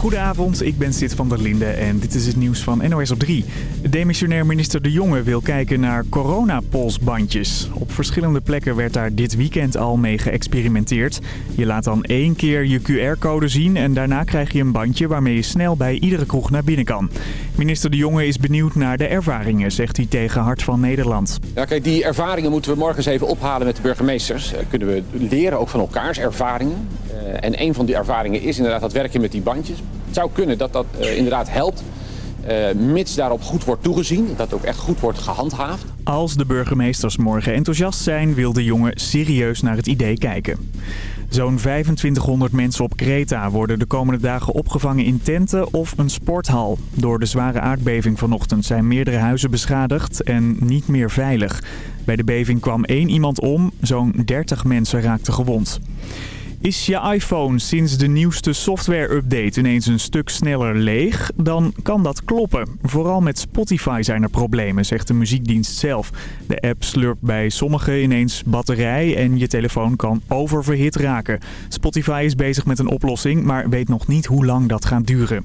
Goedenavond, ik ben Sid van der Linde en dit is het nieuws van NOS op 3. Demissionair minister De Jonge wil kijken naar coronapolsbandjes. Op verschillende plekken werd daar dit weekend al mee geëxperimenteerd. Je laat dan één keer je QR-code zien en daarna krijg je een bandje waarmee je snel bij iedere kroeg naar binnen kan. Minister De Jonge is benieuwd naar de ervaringen, zegt hij tegen Hart van Nederland. Ja, kijk, die ervaringen moeten we morgen eens even ophalen met de burgemeesters. Uh, kunnen we leren ook van elkaars ervaringen. Uh, en een van die ervaringen is inderdaad dat werken met die bandjes. Het zou kunnen dat dat uh, inderdaad helpt. Uh, mits daarop goed wordt toegezien, dat ook echt goed wordt gehandhaafd. Als de burgemeesters morgen enthousiast zijn, wil de jongen serieus naar het idee kijken. Zo'n 2500 mensen op Kreta worden de komende dagen opgevangen in tenten of een sporthal. Door de zware aardbeving vanochtend zijn meerdere huizen beschadigd en niet meer veilig. Bij de beving kwam één iemand om, zo'n 30 mensen raakten gewond. Is je iPhone sinds de nieuwste software-update ineens een stuk sneller leeg? Dan kan dat kloppen. Vooral met Spotify zijn er problemen, zegt de muziekdienst zelf. De app slurpt bij sommigen ineens batterij en je telefoon kan oververhit raken. Spotify is bezig met een oplossing, maar weet nog niet hoe lang dat gaat duren.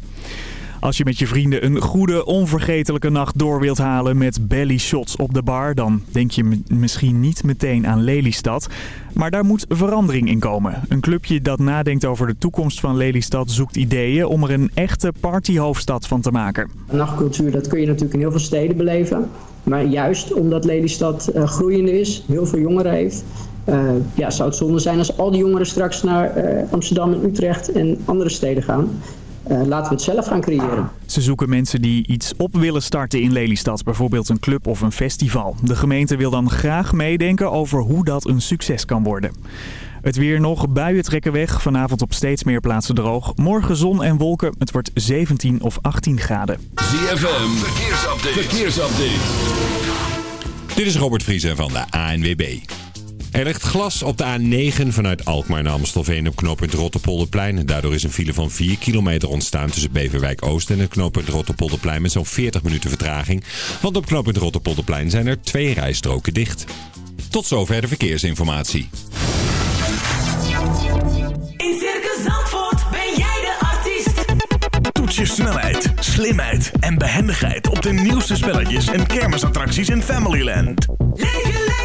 Als je met je vrienden een goede, onvergetelijke nacht door wilt halen met belly shots op de bar... dan denk je misschien niet meteen aan Lelystad. Maar daar moet verandering in komen. Een clubje dat nadenkt over de toekomst van Lelystad zoekt ideeën om er een echte partyhoofdstad van te maken. Nachtcultuur, dat kun je natuurlijk in heel veel steden beleven. Maar juist omdat Lelystad uh, groeiende is, heel veel jongeren heeft... Uh, ja, zou het zonde zijn als al die jongeren straks naar uh, Amsterdam en Utrecht en andere steden gaan. Uh, laten we het zelf gaan creëren. Ze zoeken mensen die iets op willen starten in Lelystad, bijvoorbeeld een club of een festival. De gemeente wil dan graag meedenken over hoe dat een succes kan worden. Het weer nog, buien trekken weg. Vanavond op steeds meer plaatsen droog. Morgen zon en wolken. Het wordt 17 of 18 graden. ZFM, verkeersupdate. verkeersupdate. Dit is Robert Vriezen van de ANWB. Er ligt glas op de A9 vanuit Alkmaar naar Amstelveen op knooppunt Rotterpolderplein. Daardoor is een file van 4 kilometer ontstaan tussen Beverwijk Oost en het knooppunt Rotterpolderplein met zo'n 40 minuten vertraging. Want op knooppunt Rotterpolderplein zijn er twee rijstroken dicht. Tot zover de verkeersinformatie. In Circus Zandvoort ben jij de artiest. Toets je snelheid, slimheid en behendigheid op de nieuwste spelletjes en kermisattracties in Familyland. Leef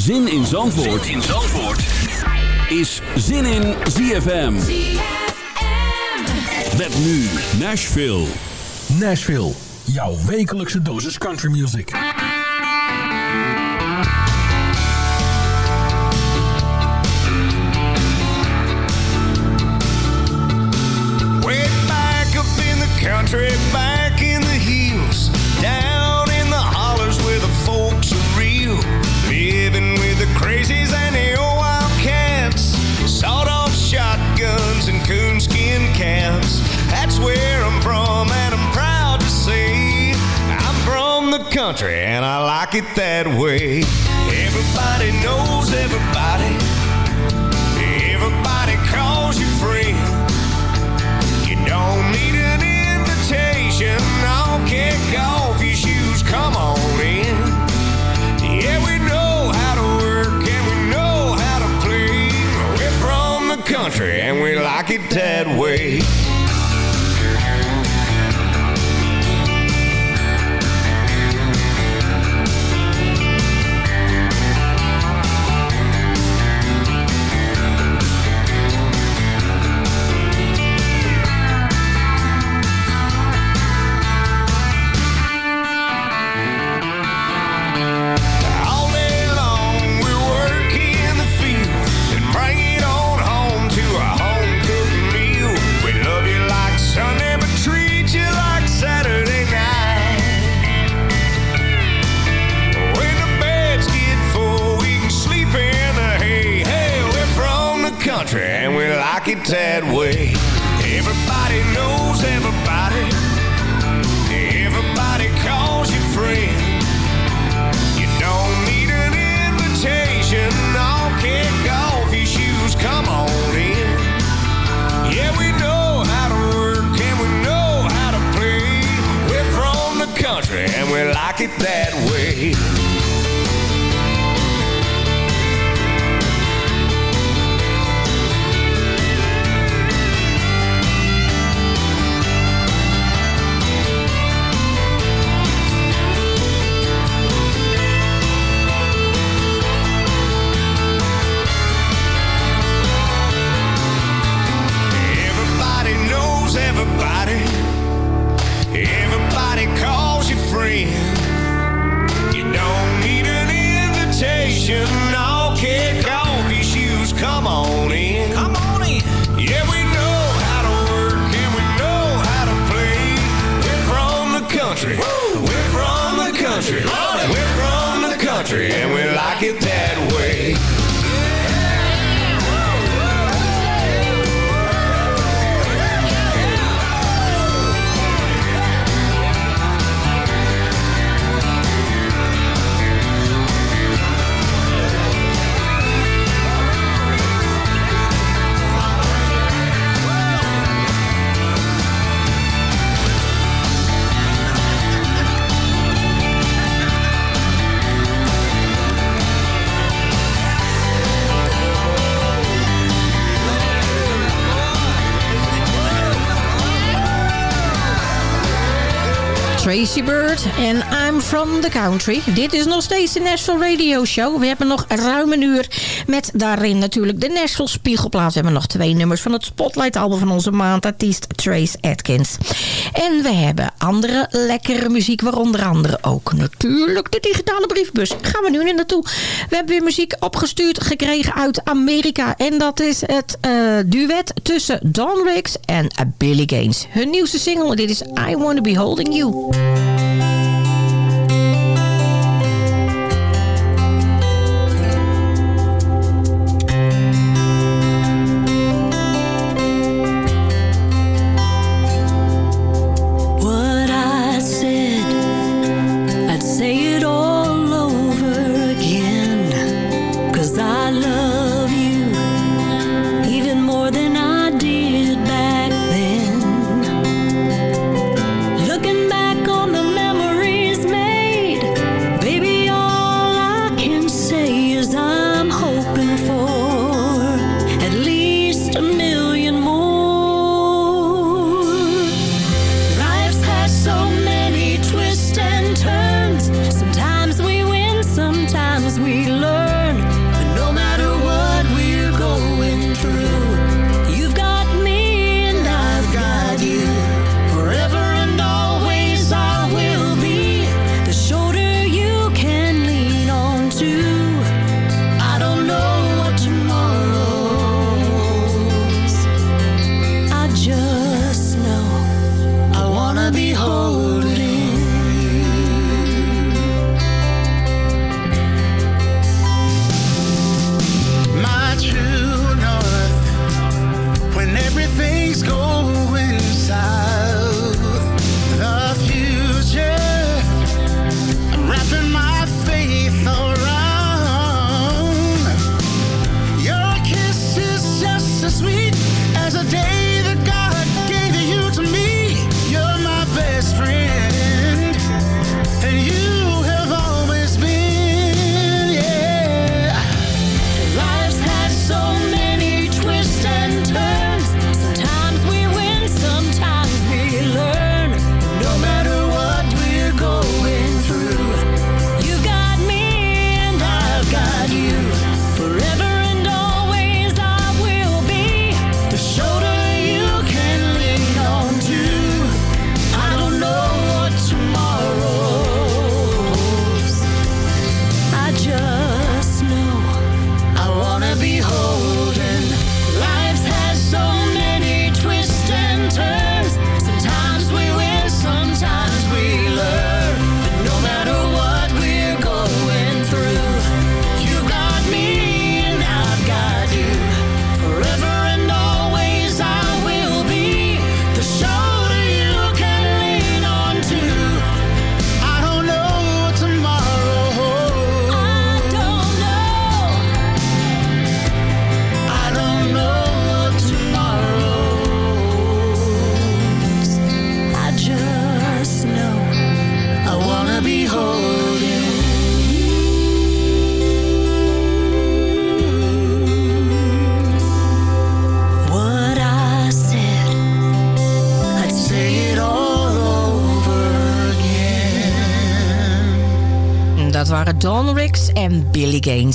Zin in Zandvoort, in Zandvoort. is Zin in ZFM. Met nu Nashville. Nashville, jouw wekelijkse dosis country music. Quitero. Like it that way. Tracy Bird en I'm from the country. Dit is nog steeds de Nashville Radio Show. We hebben nog ruim een uur met daarin natuurlijk de Nashville Spiegelplaat. We hebben nog twee nummers van het Spotlight album van onze maandartiest Trace Atkins. En we hebben andere lekkere muziek, waaronder andere ook natuurlijk de digitale briefbus. Gaan we nu naartoe. We hebben weer muziek opgestuurd gekregen uit Amerika. En dat is het eh, duet tussen Don Riggs en Billy Gaines. Hun nieuwste single, dit is I Wanna Be Holding You.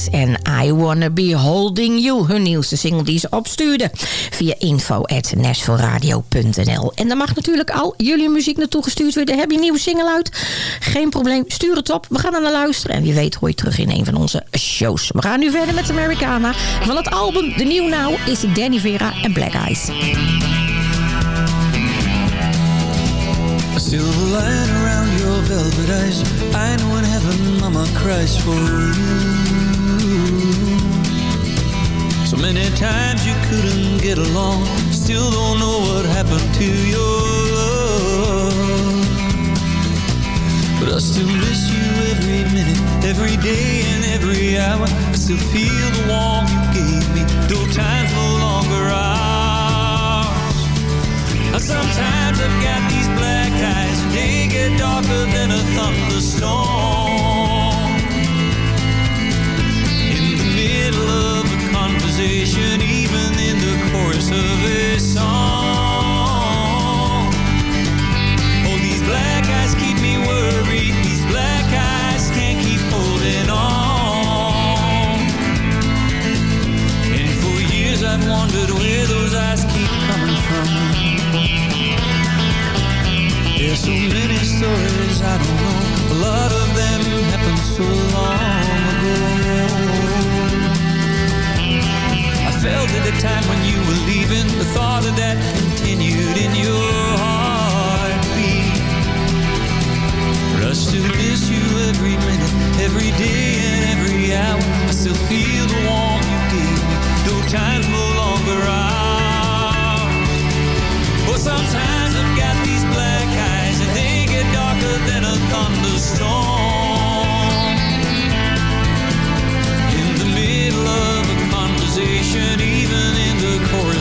Gaines en I Wanna Be Holding You. Hun nieuwste single die ze opstuurden via info.nashvilleradio.nl. En daar mag natuurlijk al jullie muziek naartoe gestuurd worden. Heb je een nieuwe single uit? Geen probleem, stuur het op. We gaan er naar luisteren en wie weet hoor je terug in een van onze shows. We gaan nu verder met Americana. Van het album The New Now is Danny Vera en Black Eyes. Silver line around your velvet eyes. I know in heaven mama cries for you. So many times you couldn't get along. Still don't know what happened to your love. But I still miss you every minute, every day and every hour. I still feel the warmth you gave me. Though time's no longer ours. Sometimes I've got these black eyes and they get darker than a thunderstorm. Conversation, even in the chorus of a song. Oh, these black eyes keep me worried. These black eyes can't keep holding on. And for years I've wondered where those eyes keep coming from. There's so many stories I don't know. A lot of them happened so long I felt at the time when you were leaving, the thought of that continued in your heartbeat. I still miss you every minute, every day and every hour. I still feel the warmth you gave me, though time's no longer ours. Well, sometimes I've got these black eyes and they get darker than a thunderstorm. Conversation, even in the chorus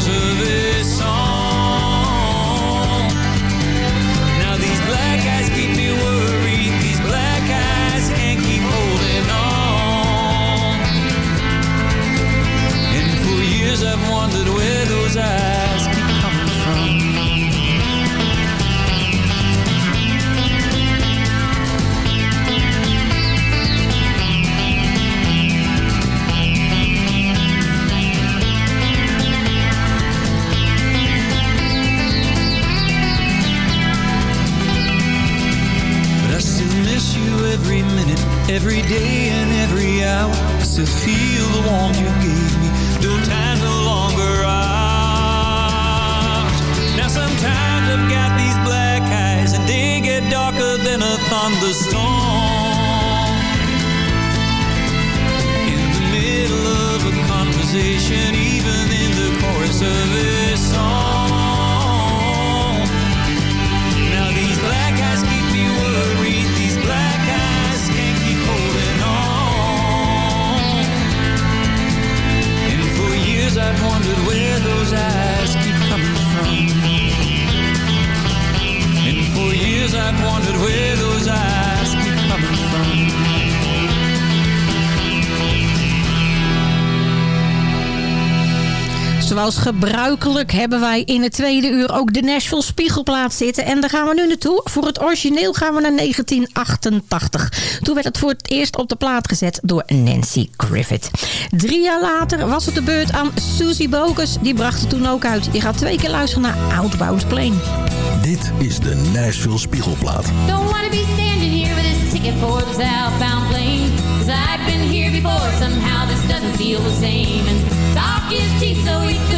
gebruikelijk hebben wij in het tweede uur ook de Nashville Spiegelplaat zitten. En daar gaan we nu naartoe. Voor het origineel gaan we naar 1988. Toen werd het voor het eerst op de plaat gezet door Nancy Griffith. Drie jaar later was het de beurt aan Susie Bogus. Die bracht het toen ook uit. Je gaat twee keer luisteren naar Outbound Plane. Dit is de Nashville Spiegelplaat. Don't wanna be standing here with this ticket for the southbound plane. Cause I've been here before, somehow this doesn't feel the same. And talk is cheap, so we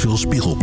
Nashville Spiegelplaat.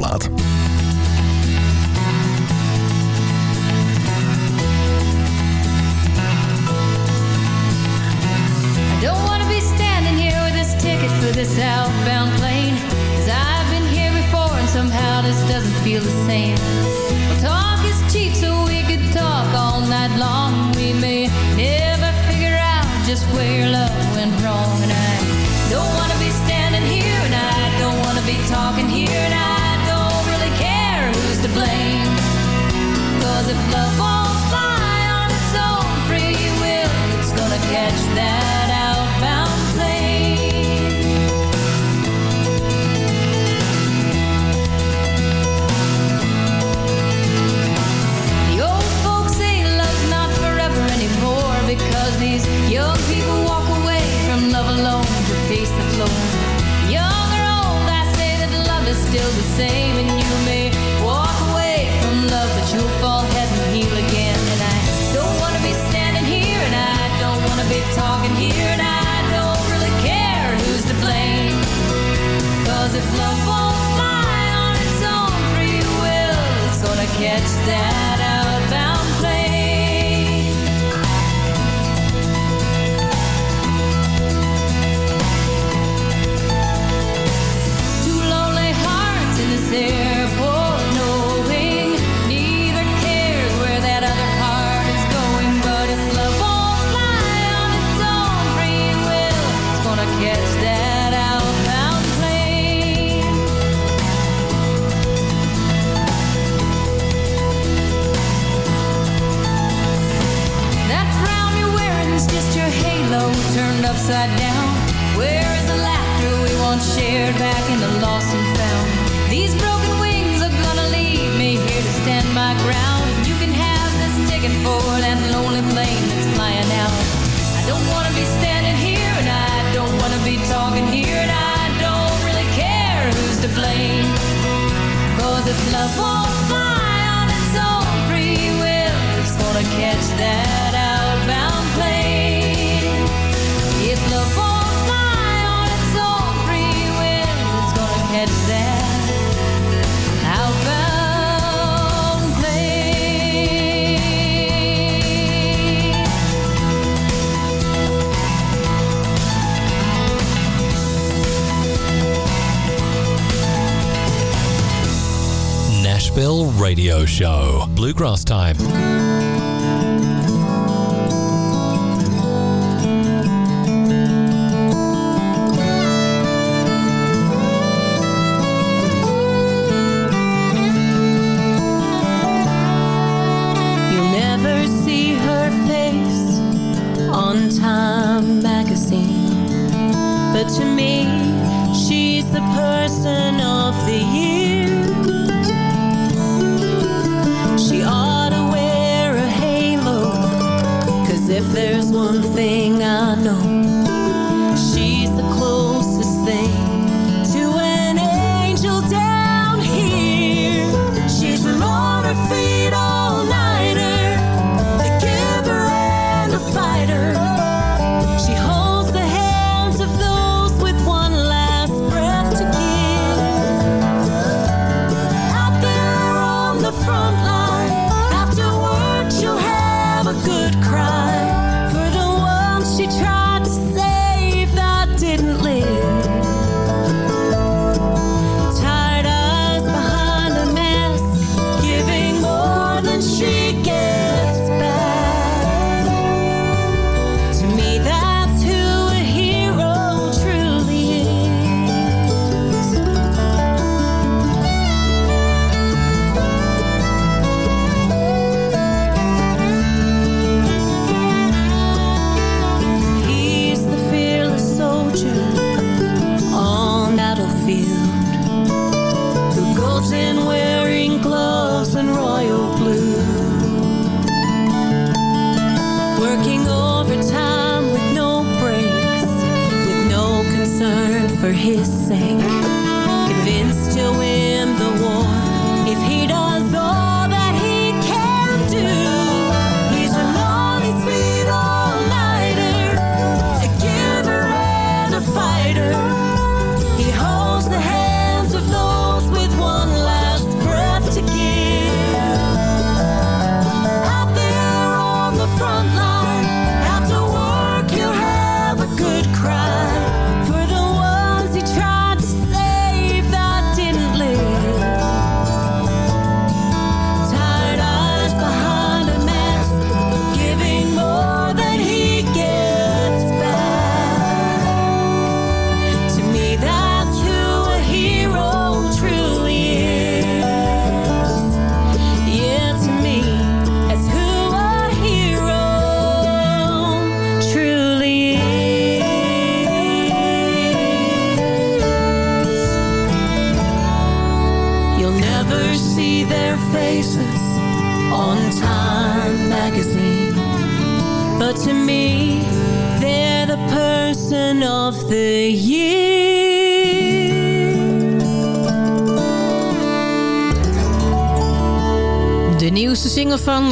There's one thing I know,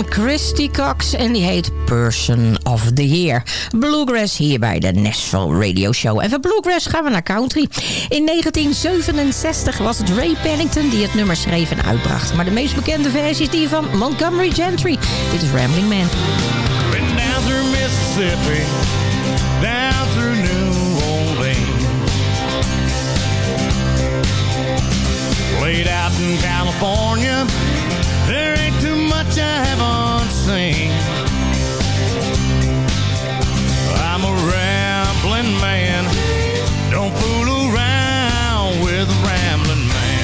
Christy Cox en die heet Person of the Year. Bluegrass hier bij de Nashville Radio Show. En van Bluegrass gaan we naar country. In 1967 was het Ray Pennington die het nummer schreef en uitbracht. Maar de meest bekende versie is die van Montgomery Gentry. Dit is Rambling Man. Down through Mississippi, down through New Orleans. Laid out in California, I haven't seen. I'm a rambling man, don't fool around with a rambling man.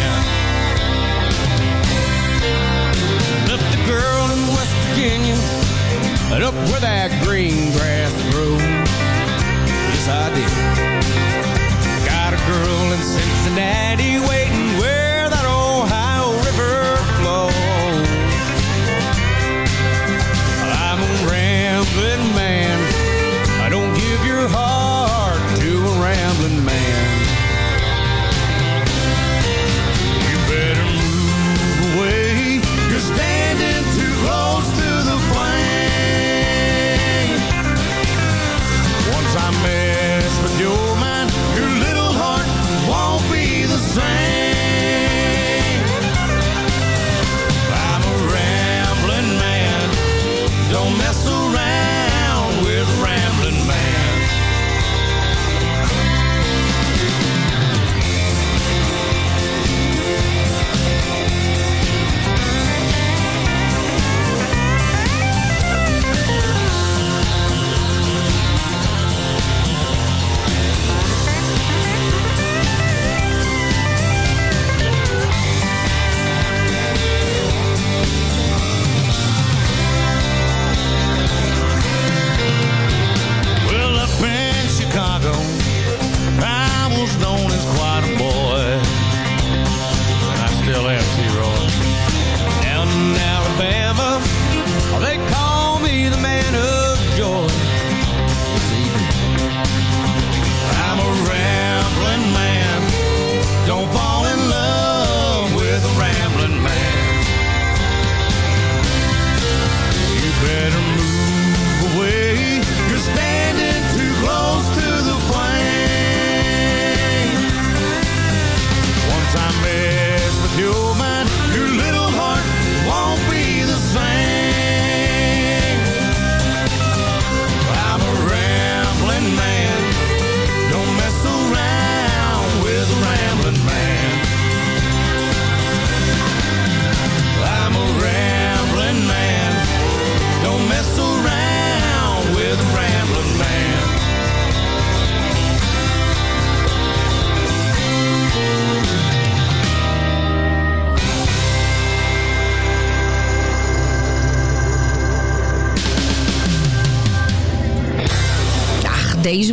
Girl in West Virginia up where that green grass grows. Yes, I did. Got a girl in Cincinnati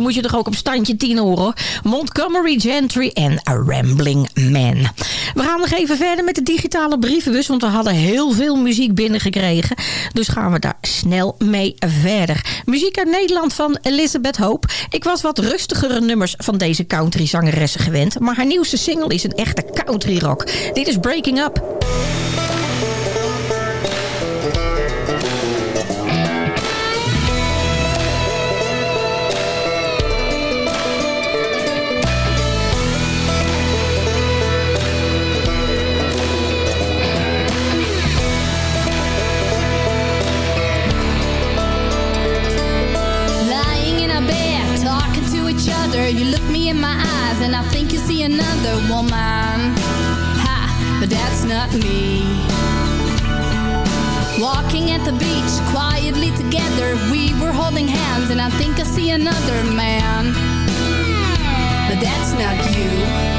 moet je toch ook op standje 10 horen. Montgomery Gentry en A Rambling Man. We gaan nog even verder met de digitale brievenbus. Want we hadden heel veel muziek binnengekregen. Dus gaan we daar snel mee verder. Muziek uit Nederland van Elizabeth Hope. Ik was wat rustigere nummers van deze country zangeressen gewend. Maar haar nieuwste single is een echte country rock. Dit is Breaking Up. You look me in my eyes, and I think you see another woman. Ha, but that's not me. Walking at the beach, quietly together. We were holding hands, and I think I see another man. But that's not you.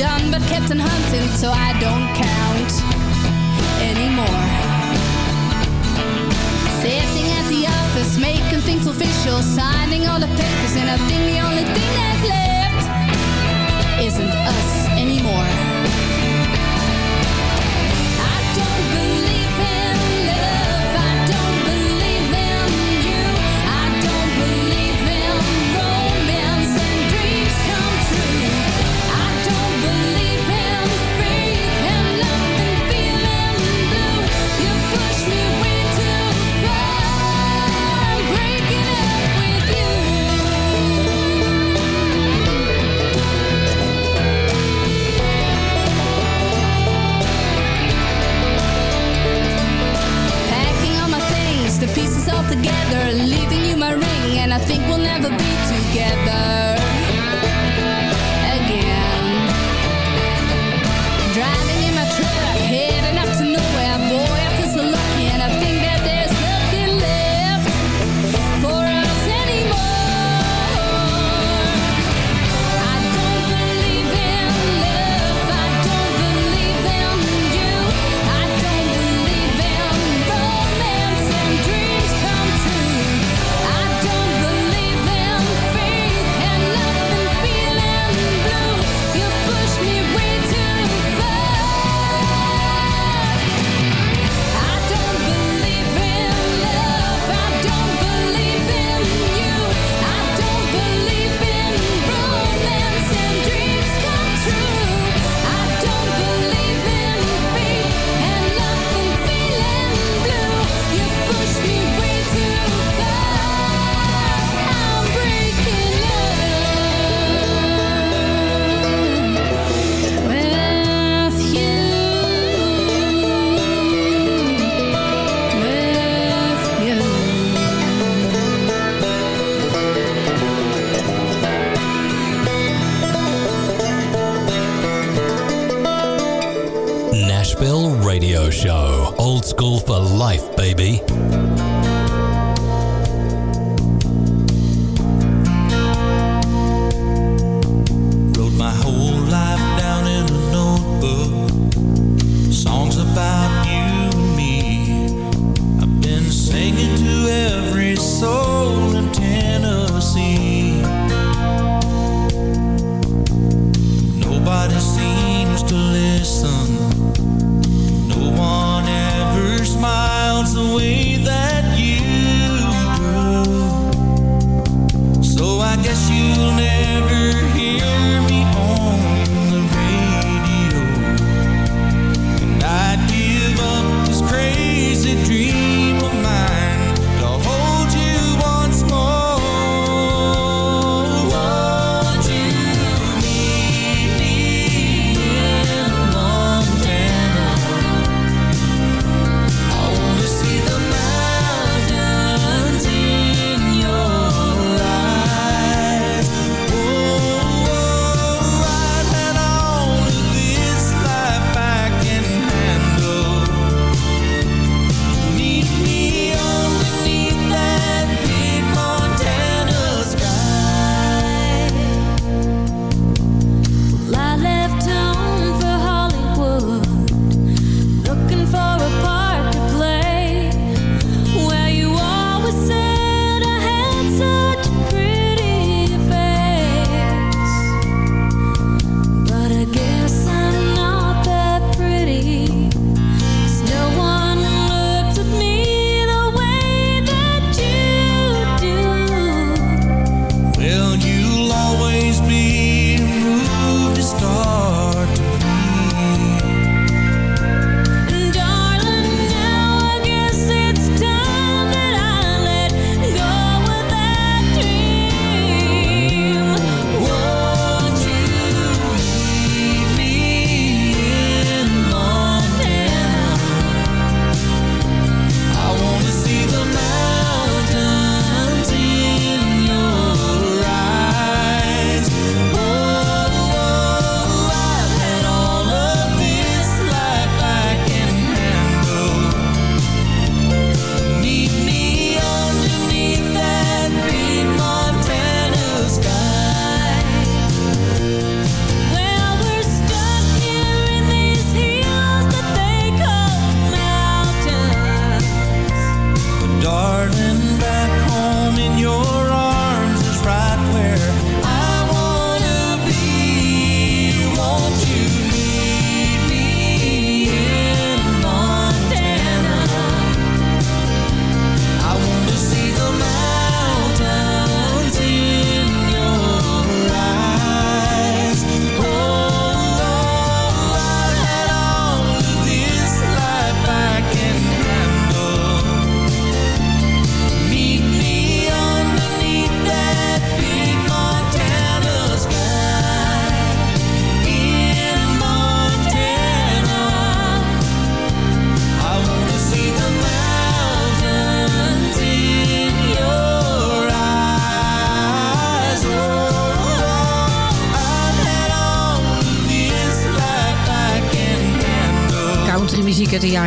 done but kept on hunting, so I don't care. baby.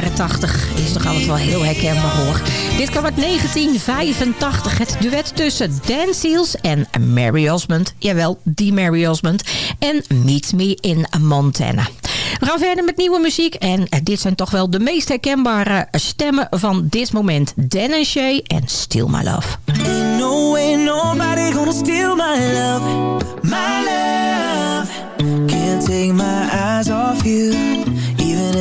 80 is toch altijd wel heel herkenbaar hoor. Dit kwam uit 1985. Het duet tussen Dan Seals en Mary Osmond. Jawel, die Mary Osmond. En Meet Me in Montana. We gaan verder met nieuwe muziek. En eh, dit zijn toch wel de meest herkenbare eh, stemmen van dit moment. Dan en Shay en Still My Love. No way nobody gonna steal my love. My love. Can't take my eyes off you.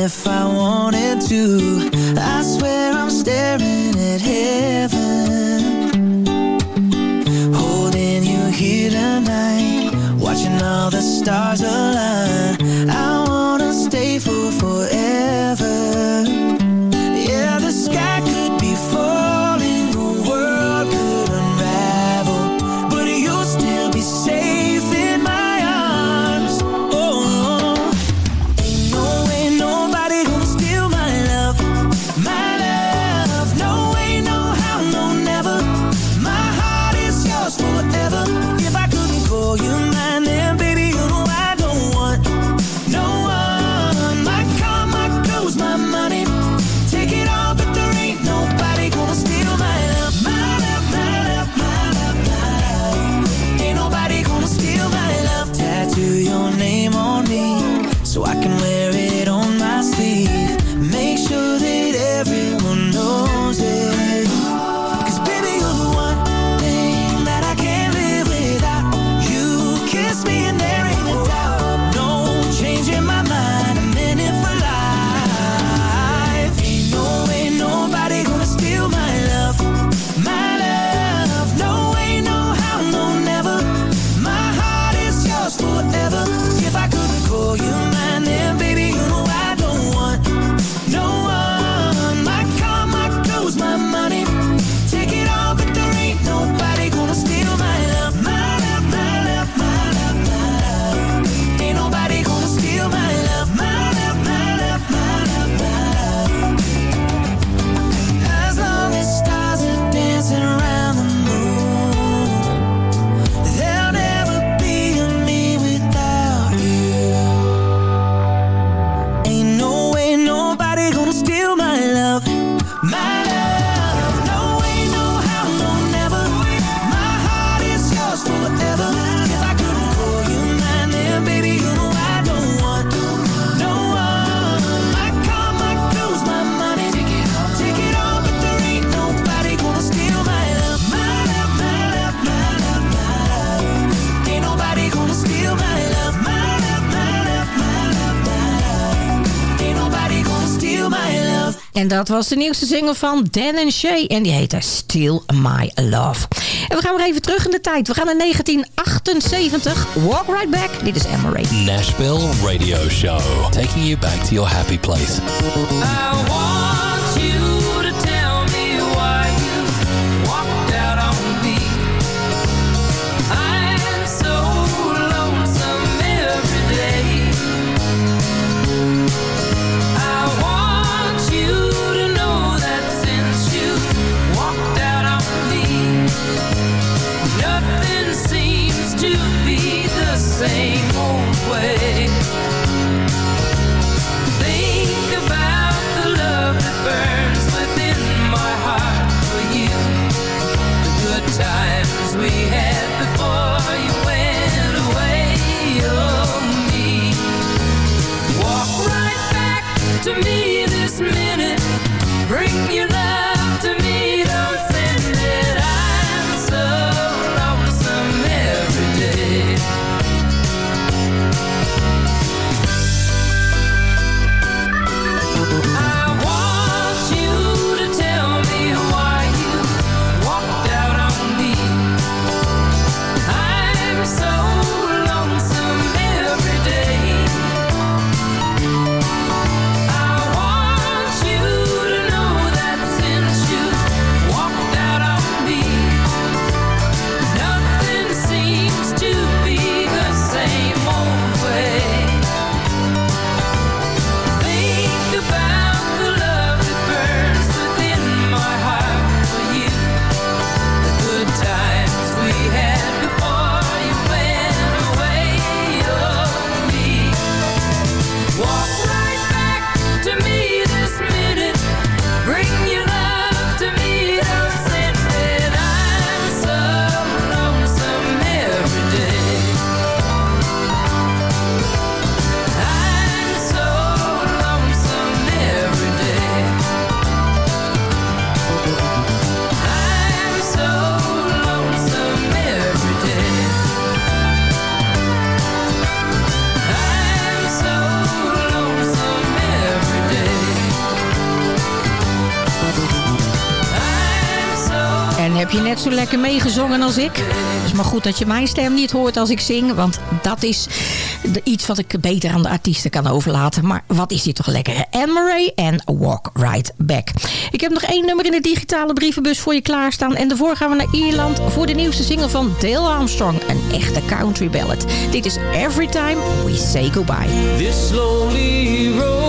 if I wanted to. I swear I'm staring at heaven. Holding you here tonight Watching all the stars align. I En dat was de nieuwste single van Dan en Shay. En die heette Still My Love. En we gaan weer even terug in de tijd. We gaan naar 1978. Walk right back. Dit is Emma Nashville Radio Show. Taking you back to your happy place. Lekker meegezongen als ik. Het is maar goed dat je mijn stem niet hoort als ik zing. Want dat is iets wat ik beter aan de artiesten kan overlaten. Maar wat is dit toch lekker. hè? Anne Murray en Walk Right Back. Ik heb nog één nummer in de digitale brievenbus voor je klaarstaan. En daarvoor gaan we naar Ierland voor de nieuwste single van Dale Armstrong. Een echte country ballad. Dit is Every Time We Say Goodbye. This lonely road,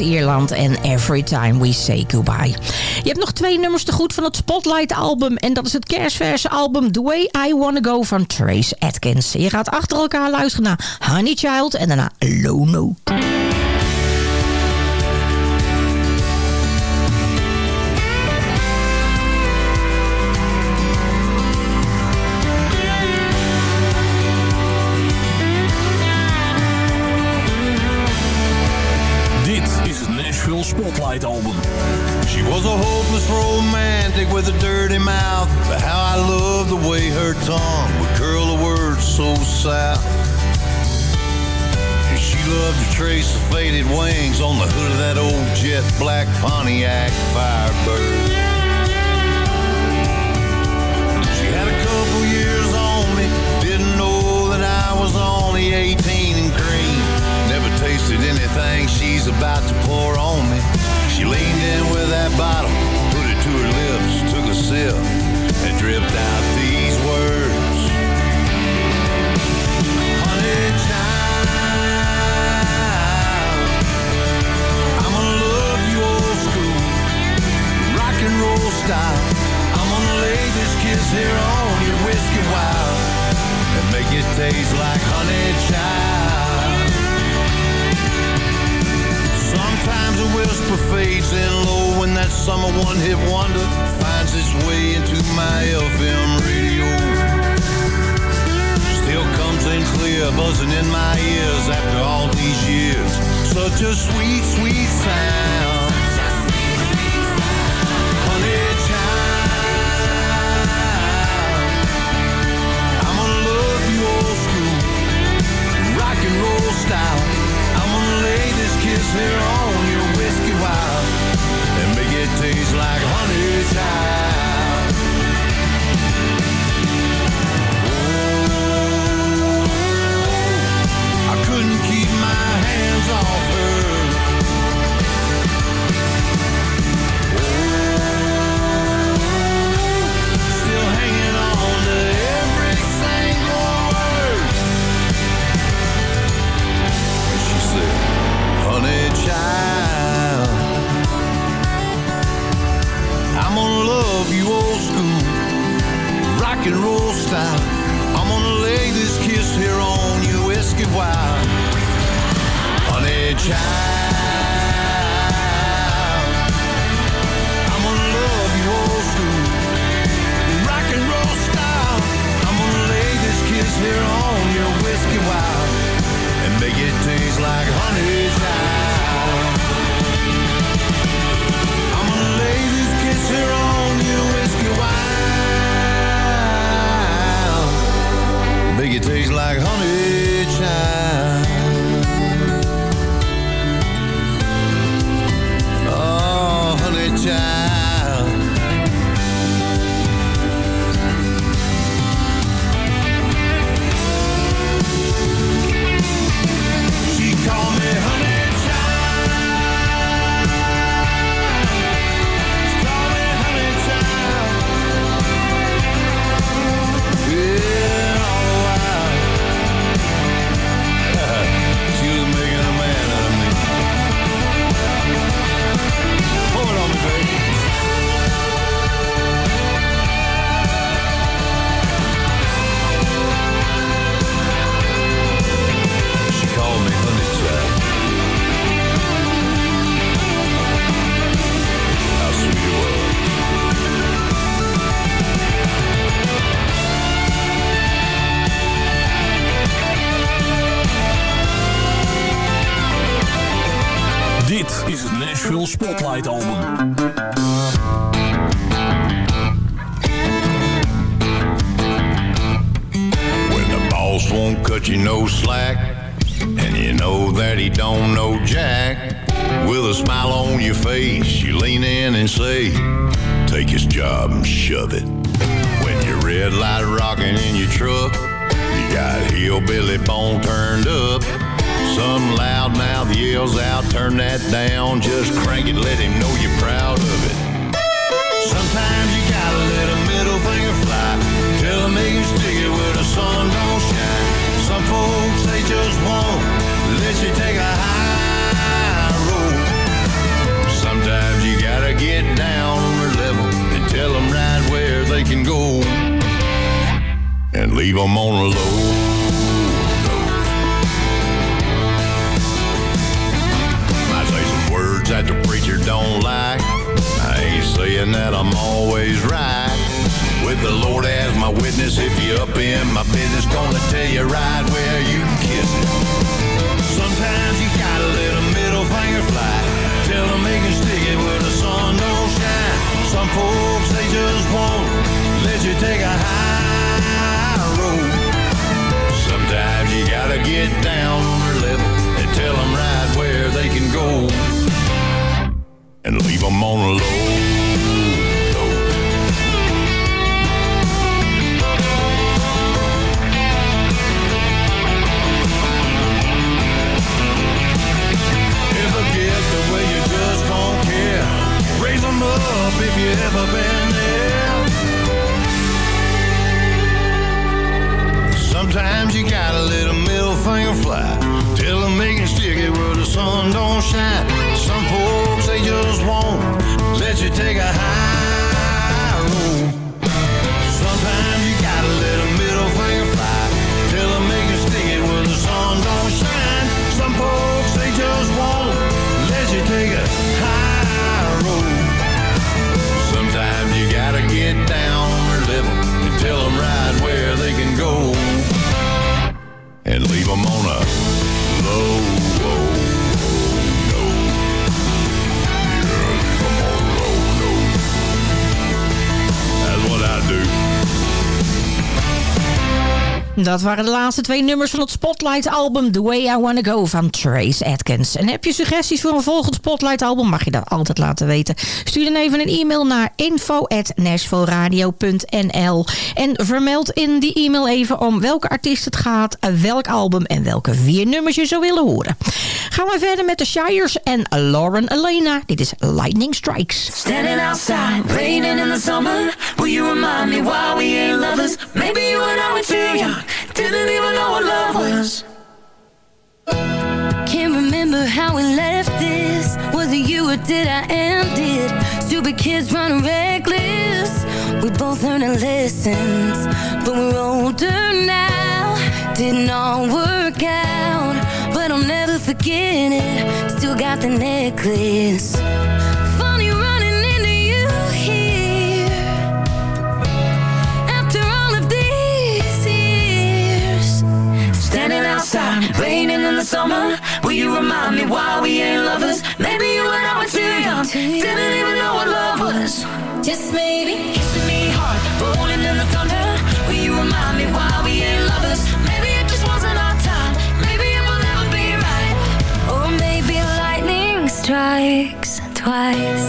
Ierland en Every Time We Say Goodbye. Je hebt nog twee nummers te goed van het Spotlight album. En dat is het kerstverse album The Way I Wanna Go van Trace Atkins. Je gaat achter elkaar luisteren naar Honey Child en daarna Low Note. Trace the faded wings on the hood of that old jet black Pontiac Firebird. She had a couple years on me, didn't know that I was only 18 and green. Never tasted anything she's about to pour on me. She leaned in with that bottle, put it to her lips, took a sip, and dripped out these style. I'm gonna lay this kiss here on your whiskey wild and make it taste like honey child. Sometimes a whisper fades in low when that summer one hit wonder finds its way into my FM radio. Still comes in clear, buzzing in my ears after all these years. Such a sweet, sweet sound. Style. I'm gonna lay this kiss here on your whiskey wild and make it taste like honey child. Rock and roll style. I'm gonna lay this kiss here on you whiskey wild. Honey child, I'm gonna love you old school, rock and roll style. I'm gonna lay this kiss here on your whiskey wild and make it taste like honey child. Like honey child. Nashville Spotlight Album. When the boss won't cut you no slack, and you know that he don't know jack. With a smile on your face, you lean in and say, Take his job and shove it. When your red light rocking in your truck, you got hillbilly bone turned up. Some loudmouth yells out, turn that down, just crank it, let him know you're proud of it. Sometimes you gotta let a middle finger fly. Tell him can stick it where the sun don't shine. Some folks, they just won't let you take a high road. Sometimes you gotta get down on their level and tell them right where they can go. And leave them on a low. saying that I'm always right. With the Lord as my witness, if you're up in my business, gonna tell you right where you can kiss it. Sometimes you gotta let a middle finger fly. Tell them they can stick it where the sun don't shine. Some folks, they just won't let you take a high road. Sometimes you gotta get down on their level and tell them right where they can go. And leave them on a low. up if you ever been there. Sometimes you gotta little middle finger fly. Tell them they stick it where the sun don't shine. Some folks, they just won't let you take a high. Dat waren de laatste twee nummers van het Spotlight-album The Way I Wanna Go van Trace Atkins. En heb je suggesties voor een volgend Spotlight-album, mag je dat altijd laten weten. Stuur dan even een e-mail naar info.nashvilleradio.nl en vermeld in die e-mail even om welke artiest het gaat, welk album en welke vier nummers je zou willen horen. Gaan we verder met de Shires en Lauren Elena. Dit is Lightning Strikes. Standing outside, raining in the summer. Will you remind me why we ain't lovers? Maybe you and I were too young, didn't even know what love was. Can't remember how we left this. Was it you or did I end it? Stupid kids running reckless. We both learned lessons, but we're older now. Didn't all work out, but I'll never forget it. Still got the necklace. Outside, raining in the summer. Will you remind me why we ain't lovers? Maybe you and I were too young, didn't even know what love was. Just maybe. Kissing me hard, rolling in the thunder. Will you remind me why we ain't lovers? Maybe it just wasn't our time. Maybe it will never be right. Or maybe lightning strikes twice.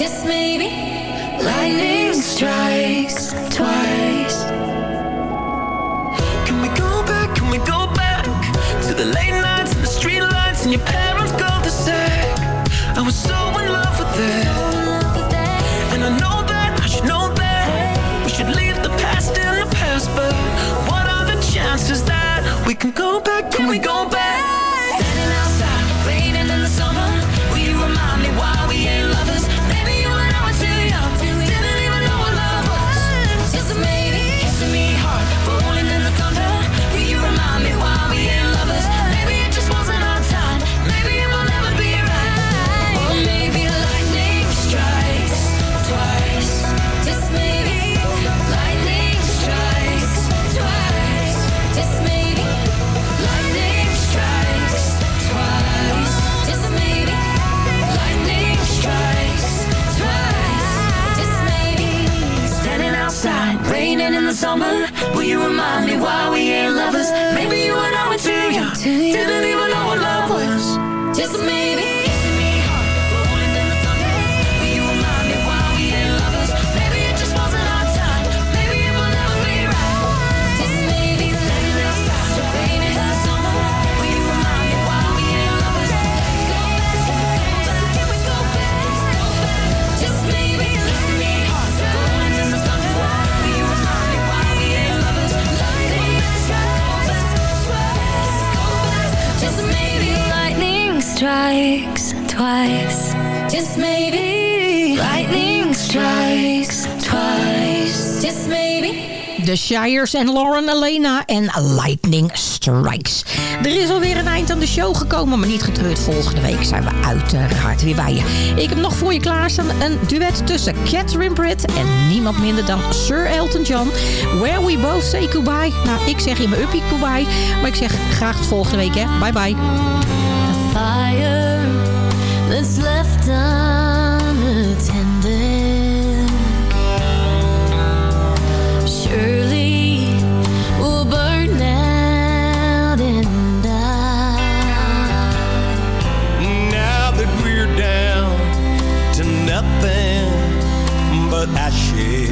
Just maybe. Lightning strikes twice. The late nights and the street lights and your parents' cul-de-sac? I was so in love with that, and I know that I should know that we should leave the past in the past. But what are the chances that we can go back? Can we go back? Summer. Will you remind me why we ain't lovers? Maybe strikes twice. Just maybe lightning strikes twice. Just maybe. De Shires en Lauren Elena en Lightning Strikes. Er is alweer een eind aan de show gekomen, maar niet getreurd. Volgende week zijn we uiteraard weer bij je. Ik heb nog voor je klaarstaan een duet tussen Catherine Britt en niemand minder dan Sir Elton John. Where we both say goodbye. Nou, ik zeg in mijn uppie goodbye, maar ik zeg graag volgende week. Hè. Bye bye. Fire that's left unattended. Surely will burn out and die. Now that we're down to nothing but ashes.